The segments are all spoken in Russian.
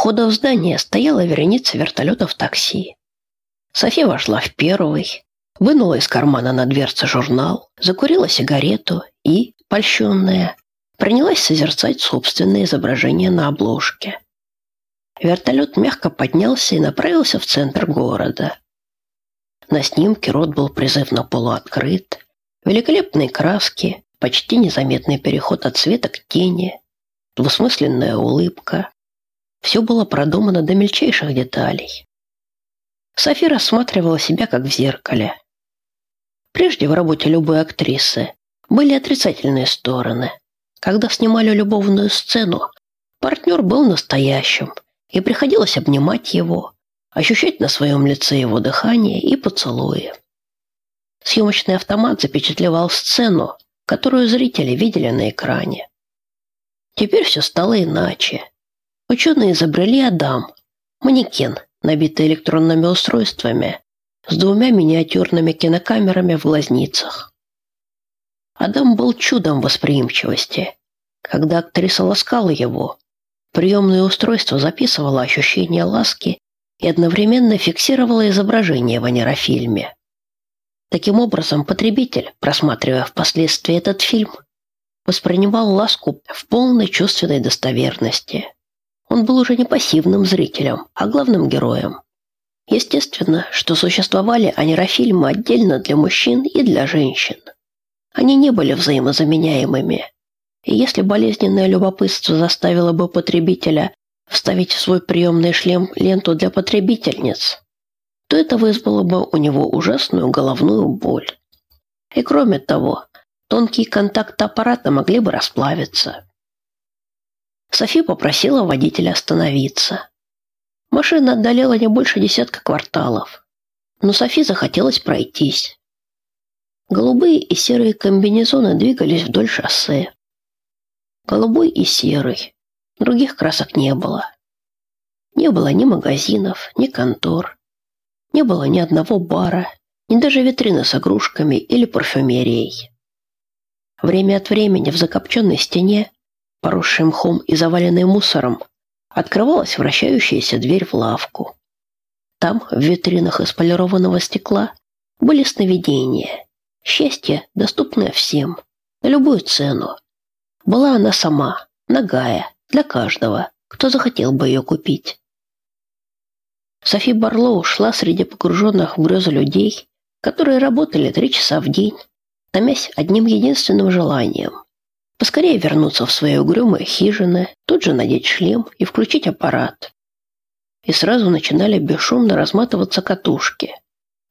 входа в здание стояла вереница вертолетов такси. София вошла в первый, вынула из кармана на дверце журнал, закурила сигарету и, польщенная, принялась созерцать собственное изображение на обложке. Вертолет мягко поднялся и направился в центр города. На снимке рот был призывно полуоткрыт, великолепные краски, почти незаметный переход от цвета к тени, двусмысленная улыбка. Все было продумано до мельчайших деталей. Софи рассматривала себя как в зеркале. Прежде в работе любой актрисы были отрицательные стороны. Когда снимали любовную сцену, партнер был настоящим, и приходилось обнимать его, ощущать на своем лице его дыхание и поцелуи. Съемочный автомат запечатлевал сцену, которую зрители видели на экране. Теперь все стало иначе. Ученые изобрели Адам, манекен, набитый электронными устройствами, с двумя миниатюрными кинокамерами в глазницах. Адам был чудом восприимчивости. Когда актриса ласкала его, приемное устройство записывало ощущение ласки и одновременно фиксировало изображение в нейрофильме. Таким образом, потребитель, просматривая впоследствии этот фильм, воспринимал ласку в полной чувственной достоверности. Он был уже не пассивным зрителем, а главным героем. Естественно, что существовали анирофильмы отдельно для мужчин и для женщин. Они не были взаимозаменяемыми. И если болезненное любопытство заставило бы потребителя вставить в свой приемный шлем ленту для потребительниц, то это вызвало бы у него ужасную головную боль. И кроме того, тонкие контакты аппарата могли бы расплавиться. Софи попросила водителя остановиться. Машина отдалела не больше десятка кварталов, но Софи захотелось пройтись. Голубые и серые комбинезоны двигались вдоль шоссе. Голубой и серый. Других красок не было. Не было ни магазинов, ни контор. Не было ни одного бара, ни даже витрины с игрушками или парфюмерией. Время от времени в закопченной стене, поросшей мхом и заваленной мусором, открывалась вращающаяся дверь в лавку. Там, в витринах из полированного стекла, были сновидения. Счастье, доступное всем, на любую цену. Была она сама, нагая, для каждого, кто захотел бы ее купить. Софи Барлоу шла среди погруженных в грезы людей, которые работали три часа в день, томясь одним единственным желанием Поскорее вернуться в свои угрюмые хижины, тут же надеть шлем и включить аппарат. И сразу начинали бесшумно разматываться катушки.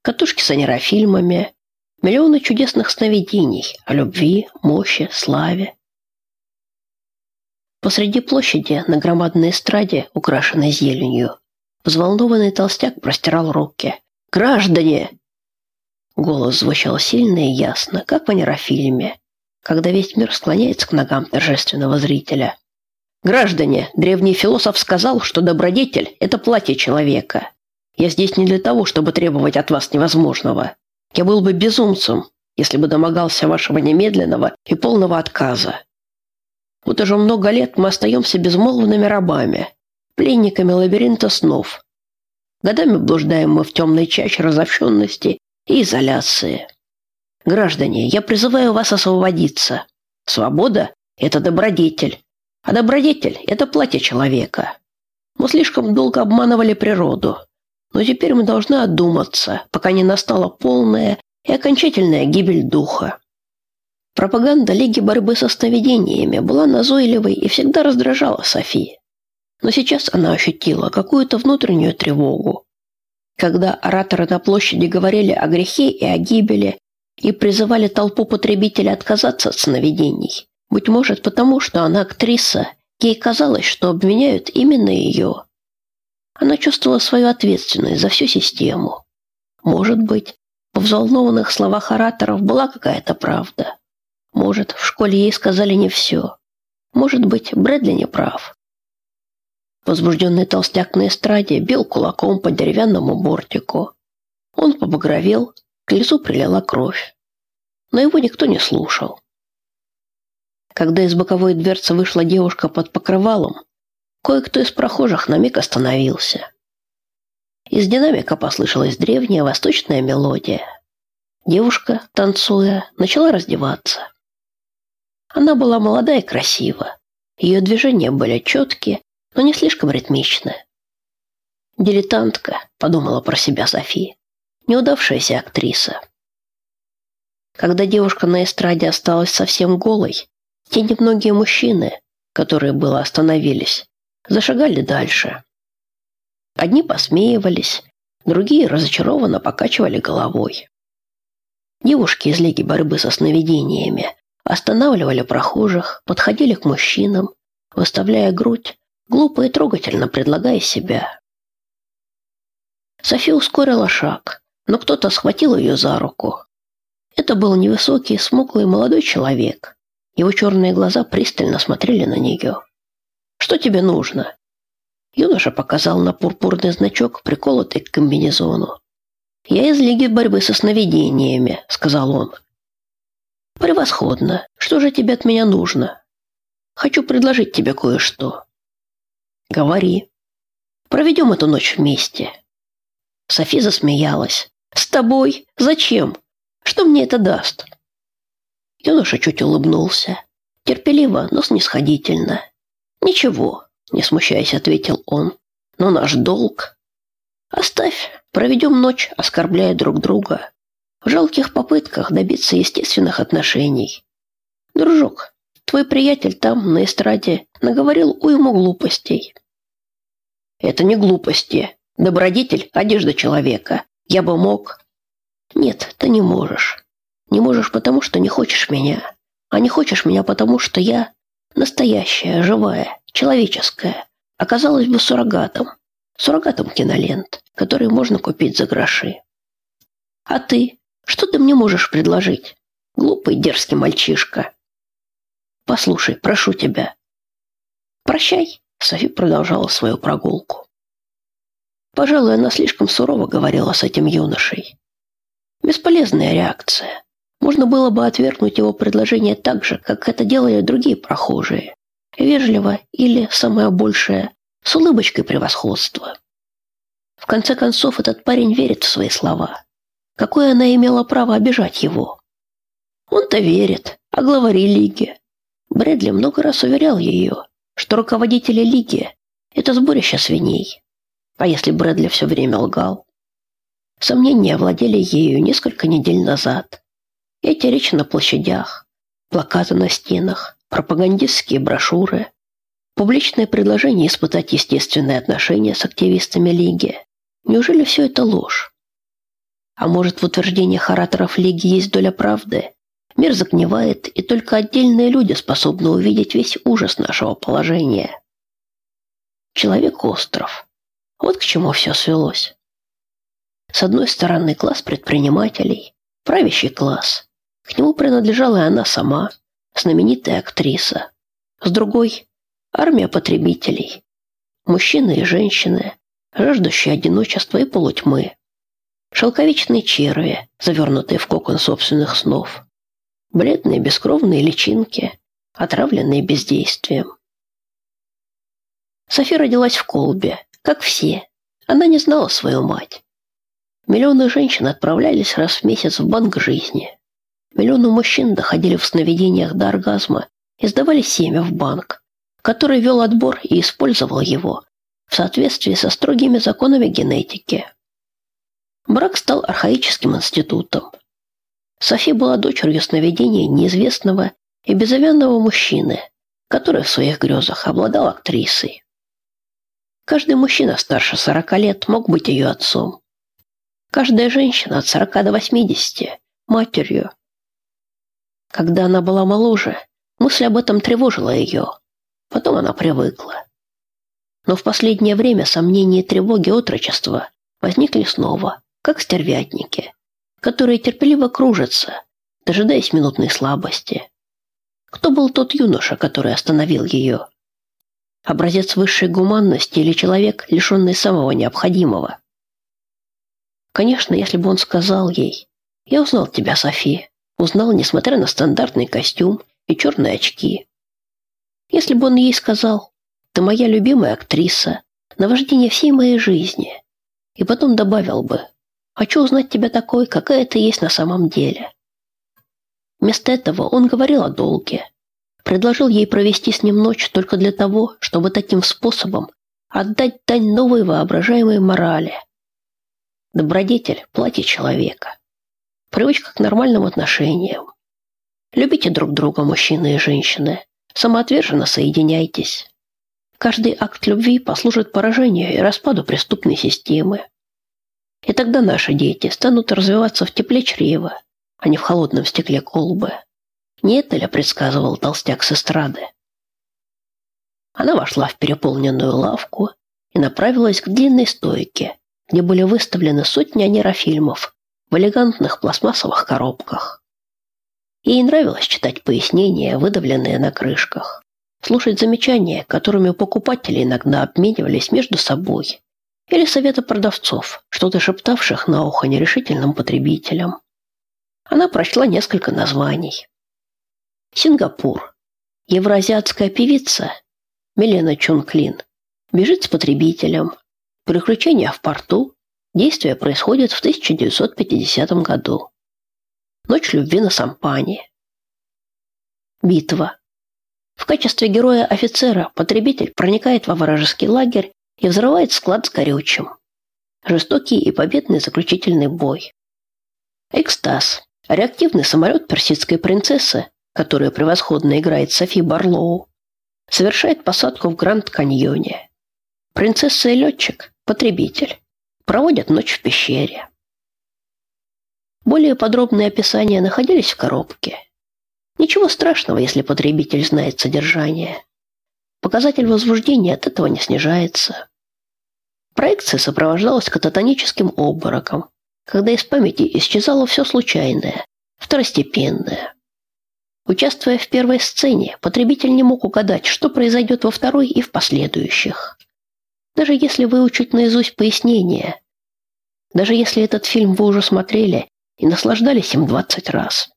Катушки с анерофильмами, миллионы чудесных сновидений о любви, мощи, славе. Посреди площади на громадной эстраде, украшенной зеленью, взволнованный толстяк простирал руки. «Граждане!» Голос звучал сильно и ясно, как в анерофильме когда весь мир склоняется к ногам торжественного зрителя. Граждане, древний философ сказал, что добродетель – это платье человека. Я здесь не для того, чтобы требовать от вас невозможного. Я был бы безумцем, если бы домогался вашего немедленного и полного отказа. Вот уже много лет мы остаемся безмолвными рабами, пленниками лабиринта снов. Годами блуждаем мы в темной чаще разобщенности и изоляции. Граждане, я призываю вас освободиться. Свобода – это добродетель, а добродетель – это платье человека. Мы слишком долго обманывали природу, но теперь мы должны одуматься, пока не настала полная и окончательная гибель духа. Пропаганда Лиги борьбы со сновидениями была назойливой и всегда раздражала Софи. Но сейчас она ощутила какую-то внутреннюю тревогу. Когда ораторы на площади говорили о грехе и о гибели, и призывали толпу потребителей отказаться от сновидений. Быть может, потому что она актриса, ей казалось, что обвиняют именно ее. Она чувствовала свою ответственность за всю систему. Может быть, в взволнованных словах ораторов была какая-то правда. Может, в школе ей сказали не все. Может быть, Брэдли не прав. Возбужденный толстяк на эстраде бил кулаком по деревянному бортику. Он побагровел, к лицу прилила кровь. Но его никто не слушал. Когда из боковой дверцы вышла девушка под покрывалом, кое-кто из прохожих на миг остановился. Из динамика послышалась древняя восточная мелодия. Девушка, танцуя, начала раздеваться. Она была молода и красива. Ее движения были четкие, но не слишком ритмичны. «Дилетантка», — подумала про себя София, — «неудавшаяся актриса». Когда девушка на эстраде осталась совсем голой, те немногие мужчины, которые было остановились, зашагали дальше. Одни посмеивались, другие разочарованно покачивали головой. Девушки из Лиги борьбы со сновидениями останавливали прохожих, подходили к мужчинам, выставляя грудь, глупо и трогательно предлагая себя. София ускорила шаг, но кто-то схватил ее за руку. Это был невысокий, смуглый молодой человек. Его черные глаза пристально смотрели на нее. «Что тебе нужно?» Юноша показал на пурпурный значок, приколотый к комбинезону. «Я из Лиги борьбы со сновидениями», — сказал он. «Превосходно. Что же тебе от меня нужно? Хочу предложить тебе кое-что». «Говори. Проведем эту ночь вместе». Софи засмеялась. «С тобой? Зачем? Что мне это даст?» Юноша чуть улыбнулся. Терпеливо, но снисходительно. «Ничего, не смущаясь, ответил он. Но наш долг... Оставь, проведем ночь, оскорбляя друг друга. В жалких попытках добиться естественных отношений. Дружок, твой приятель там, на эстраде, наговорил уйму глупостей. Это не глупости. Добродетель – одежда человека. Я бы мог... Нет, ты не можешь. Не можешь потому, что не хочешь меня. А не хочешь меня потому, что я настоящая, живая, человеческое, оказалось бы суррогатом, суррогатом кинолент, который можно купить за гроши. А ты? Что ты мне можешь предложить? Глупый, дерзкий мальчишка. Послушай, прошу тебя. Прощай, Софи продолжала свою прогулку. Пожалуй, она слишком сурово говорила с этим юношей. Бесполезная реакция. Можно было бы отвергнуть его предложение так же, как это делали другие прохожие вежливо или, самое большее, с улыбочкой превосходства. В конце концов, этот парень верит в свои слова. Какое она имела право обижать его? Он-то верит, а главари лиги. Брэдли много раз уверял ее, что руководители лиги – это сборище свиней. А если Брэдли все время лгал? Сомнения овладели ею несколько недель назад. Эти речи на площадях, плакаты на стенах, пропагандистские брошюры, публичное предложение испытать естественные отношения с активистами Лиги. Неужели все это ложь? А может, в утверждениях ораторов Лиги есть доля правды? Мир загнивает, и только отдельные люди способны увидеть весь ужас нашего положения. Человек-остров. Вот к чему все свелось. С одной стороны, класс предпринимателей, правящий класс. К нему принадлежала и она сама, знаменитая актриса. С другой – армия потребителей. Мужчины и женщины, жаждущие одиночества и полутьмы. Шелковичные черви, завернутые в кокон собственных снов. Бледные бескровные личинки, отравленные бездействием. Софи родилась в Колбе, как все. Она не знала свою мать. Миллионы женщин отправлялись раз в месяц в банк жизни. Миллионы мужчин доходили в сновидениях до оргазма и сдавали семя в банк, который вел отбор и использовал его в соответствии со строгими законами генетики. Брак стал архаическим институтом. Софи была дочерью сновидения неизвестного и безымянного мужчины, который в своих грезах обладал актрисой. Каждый мужчина старше 40 лет мог быть ее отцом. Каждая женщина от 40 до 80 – матерью, когда она была моложе, мысль об этом тревожила ее. Потом она привыкла. Но в последнее время сомнения и тревоги отрочества возникли снова, как стервятники, которые терпеливо кружатся, дожидаясь минутной слабости. Кто был тот юноша, который остановил ее? Образец высшей гуманности или человек, лишенный самого необходимого? Конечно, если бы он сказал ей, «Я узнал тебя, София, Узнал, несмотря на стандартный костюм и черные очки. Если бы он ей сказал, ты моя любимая актриса, наваждение всей моей жизни. И потом добавил бы, хочу узнать тебя такой, какая ты есть на самом деле. Вместо этого он говорил о долге. Предложил ей провести с ним ночь только для того, чтобы таким способом отдать дань новой воображаемой морали. Добродетель – платье человека. Привычка к нормальным отношениям. Любите друг друга, мужчины и женщины. Самоотверженно соединяйтесь. Каждый акт любви послужит поражению и распаду преступной системы. И тогда наши дети станут развиваться в тепле чрева, а не в холодном стекле колбы. Не это ли предсказывал толстяк с эстрады? Она вошла в переполненную лавку и направилась к длинной стойке, где были выставлены сотни анерофильмов в элегантных пластмассовых коробках. Ей нравилось читать пояснения, выдавленные на крышках, слушать замечания, которыми покупатели иногда обменивались между собой, или советы продавцов, что-то шептавших на ухо нерешительным потребителям. Она прочла несколько названий. Сингапур. Евроазиатская певица Милена Чунклин бежит с потребителем. Приключения в порту. Действие происходит в 1950 году. Ночь любви на Сампане. Битва. В качестве героя-офицера потребитель проникает во вражеский лагерь и взрывает склад с горючим. Жестокий и победный заключительный бой. Экстаз. Реактивный самолет персидской принцессы, которую превосходно играет Софи Барлоу, совершает посадку в Гранд-Каньоне. Принцесса и летчик, потребитель, проводят ночь в пещере. Более подробные описания находились в коробке. Ничего страшного, если потребитель знает содержание. Показатель возбуждения от этого не снижается. Проекция сопровождалась кататоническим обмороком, когда из памяти исчезало все случайное, второстепенное. Участвуя в первой сцене, потребитель не мог угадать, что произойдет во второй и в последующих. Даже если выучить наизусть пояснения, даже если этот фильм вы уже смотрели и наслаждались им 20 раз.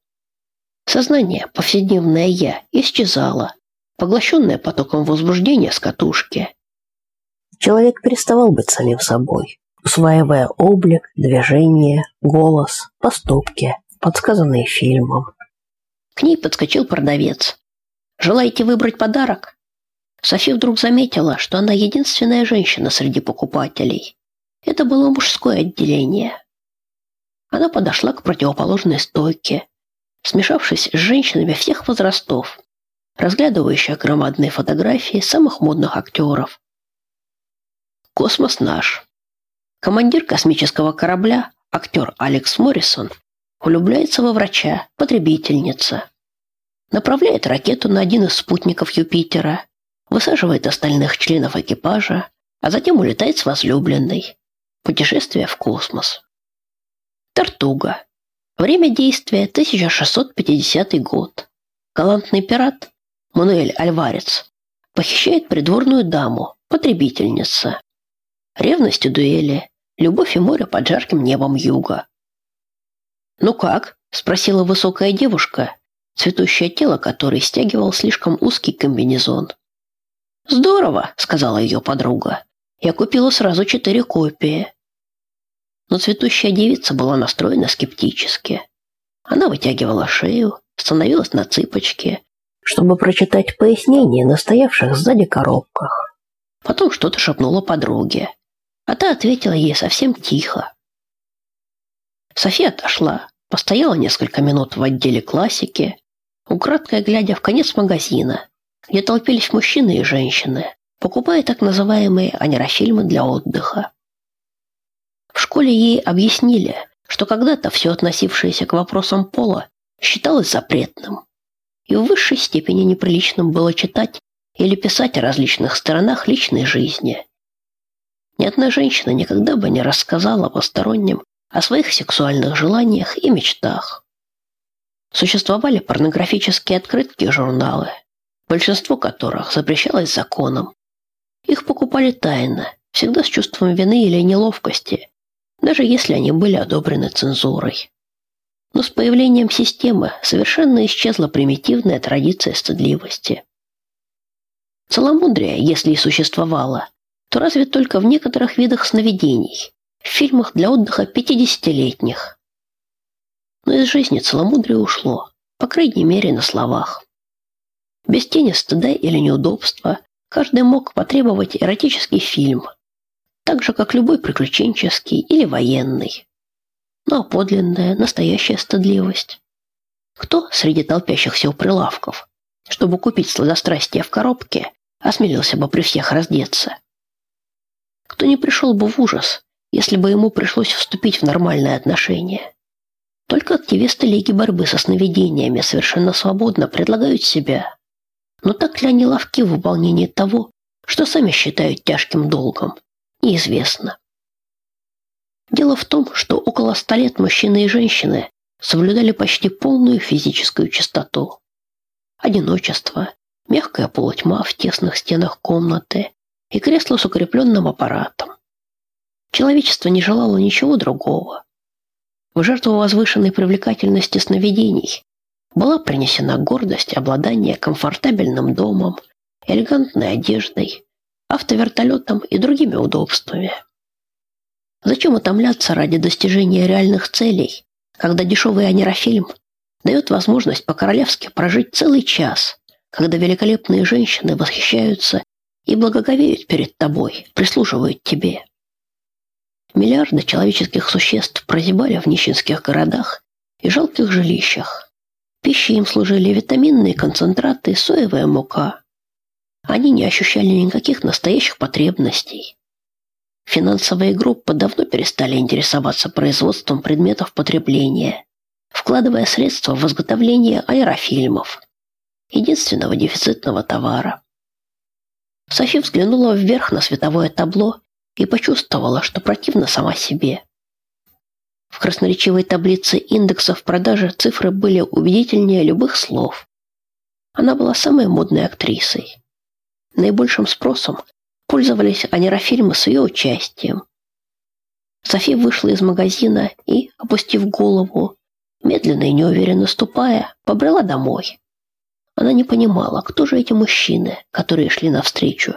Сознание, повседневное «я», исчезало, поглощенное потоком возбуждения с катушки. Человек переставал быть самим собой, усваивая облик, движение, голос, поступки, подсказанные фильмом. К ней подскочил продавец. «Желаете выбрать подарок?» Софи вдруг заметила, что она единственная женщина среди покупателей. Это было мужское отделение. Она подошла к противоположной стойке, смешавшись с женщинами всех возрастов, разглядывающих громадные фотографии самых модных актеров. Космос наш. Командир космического корабля, актер Алекс Моррисон, влюбляется во врача, потребительница. Направляет ракету на один из спутников Юпитера, высаживает остальных членов экипажа, а затем улетает с возлюбленной. Путешествие в космос. Тартуга. Время действия 1650 год. Галантный пират Мануэль Альварец похищает придворную даму, потребительница. Ревность и дуэли, любовь и море под жарким небом юга. «Ну как?» – спросила высокая девушка, цветущее тело которой стягивал слишком узкий комбинезон. «Здорово», – сказала ее подруга. «Я купила сразу четыре копии но цветущая девица была настроена скептически. Она вытягивала шею, становилась на цыпочки, чтобы прочитать пояснения на стоявших сзади коробках. Потом что-то шепнула подруге, а та ответила ей совсем тихо. София отошла, постояла несколько минут в отделе классики, украдкой глядя в конец магазина, где толпились мужчины и женщины, покупая так называемые анерофильмы для отдыха. В школе ей объяснили, что когда-то все относившееся к вопросам пола считалось запретным, и в высшей степени неприличным было читать или писать о различных сторонах личной жизни. Ни одна женщина никогда бы не рассказала посторонним о своих сексуальных желаниях и мечтах. Существовали порнографические открытки и журналы, большинство которых запрещалось законом. Их покупали тайно, всегда с чувством вины или неловкости, даже если они были одобрены цензурой. Но с появлением системы совершенно исчезла примитивная традиция стыдливости. Целомудрие, если и существовало, то разве только в некоторых видах сновидений, в фильмах для отдыха 50-летних. Но из жизни целомудрие ушло, по крайней мере на словах. Без тени стыда или неудобства каждый мог потребовать эротический фильм, так же, как любой приключенческий или военный. Ну а подлинная, настоящая стыдливость? Кто среди толпящихся у прилавков, чтобы купить сладострастие в коробке, осмелился бы при всех раздеться? Кто не пришел бы в ужас, если бы ему пришлось вступить в нормальные отношения? Только активисты Лиги борьбы со сновидениями совершенно свободно предлагают себя. Но так ли они ловки в выполнении того, что сами считают тяжким долгом, неизвестно. Дело в том, что около ста лет мужчины и женщины соблюдали почти полную физическую чистоту. Одиночество, мягкая полутьма в тесных стенах комнаты и кресло с укрепленным аппаратом. Человечество не желало ничего другого. В жертву возвышенной привлекательности сновидений была принесена гордость обладания комфортабельным домом, элегантной одеждой, автовертолетом и другими удобствами. Зачем утомляться ради достижения реальных целей, когда дешевый анерофильм дает возможность по-королевски прожить целый час, когда великолепные женщины восхищаются и благоговеют перед тобой, прислуживают тебе? Миллиарды человеческих существ прозябали в нищенских городах и жалких жилищах. Пищей им служили витаминные концентраты и соевая мука. Они не ощущали никаких настоящих потребностей. Финансовые группы давно перестали интересоваться производством предметов потребления, вкладывая средства в изготовление аэрофильмов, единственного дефицитного товара. Софи взглянула вверх на световое табло и почувствовала, что противно сама себе. В красноречивой таблице индексов продажи цифры были убедительнее любых слов. Она была самой модной актрисой. Наибольшим спросом пользовались аэрофильмы с ее участием. Софи вышла из магазина и, опустив голову, медленно и неуверенно ступая, побрела домой. Она не понимала, кто же эти мужчины, которые шли навстречу,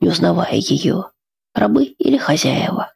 не узнавая ее рабы или хозяева.